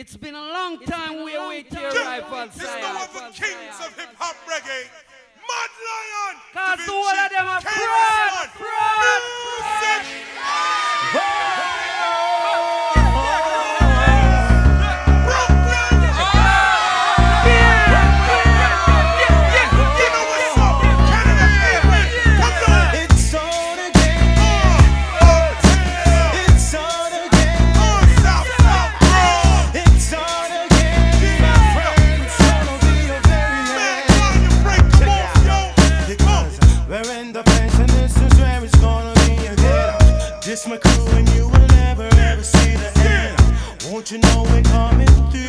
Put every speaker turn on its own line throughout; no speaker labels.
It's been a long time we await your arrival,
This is one of the kings of hip hop reggae. Mad Lion.
Cause the of them are
You know
we're coming through?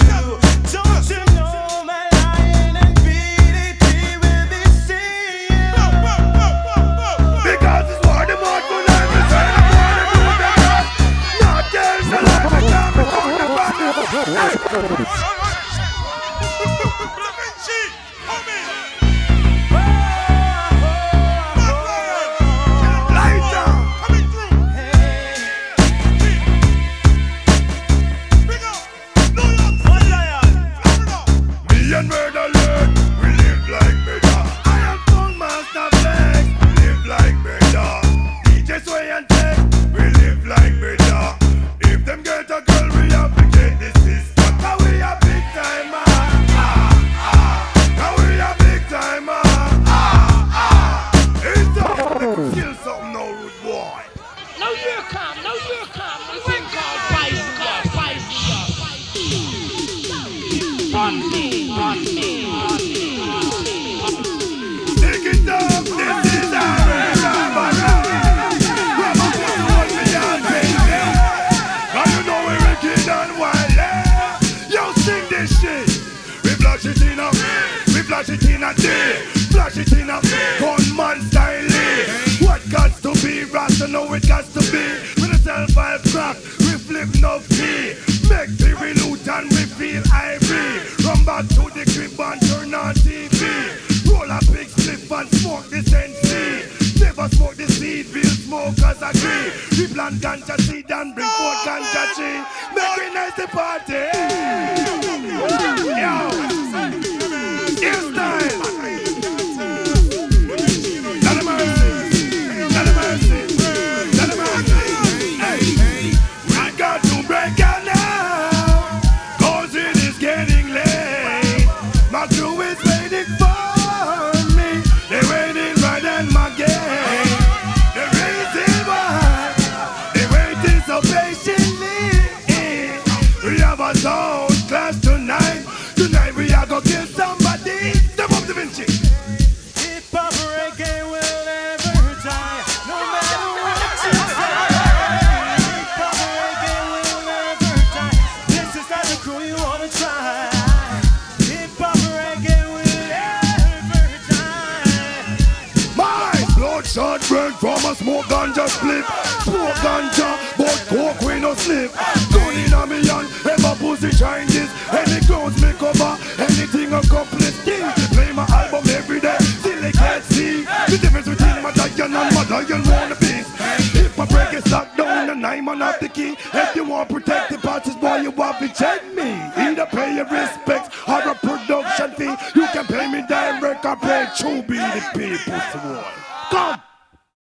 Don't you know Mad Lion and BDP will be seeing?
Whoa.
Because it's what the more good and the same wanna do the. Not tell the life I can't be on the back. Flash it in a day. Flash it in a, gunman style. What got to be, Rasta know it got to be. With a self-help crack, we flip no fee. Make the we loot and we feel ivory. Run back to the crib and turn on TV. Roll a big slip and smoke the sensi. Never smoke the seed, real smokers agree. We plant ganja seed and bring forth ganja tree. Make it nice the party. Yo, My crew from smoke ganja split. Smoke ganja, but coke we no slip. Gun in a me hand, ever pussy Chinese. Any clothes me cover, anything accomplish. King play my album every day, still they can't see the difference between Mad Lion and Mad Lion wanna be. If I break is locked down, and I'm on the key. If you want protect the patches, boy, you have to check me. Either pay your respects or a production fee. You can pay me direct or pay Chubby the people.